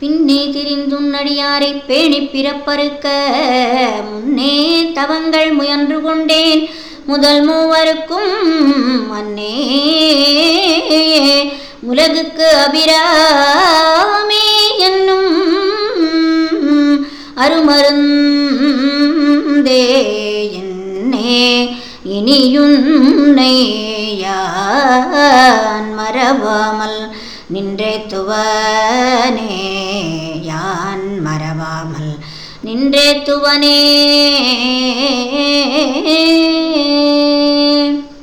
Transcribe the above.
பின்னே திரிந்துன்னடியாரை பேணி பிறப்பறுக்க முன்னே தவங்கள் முயன்று கொண்டேன். முதல் மூவருக்கும் மன்னே உலகுக்கு அபிராமே என்னும் அருமருந்தே என்னே இனியுன்னை யான் மறவாமல் நின்றே துவனே மறவாமல் நின்றே துவனே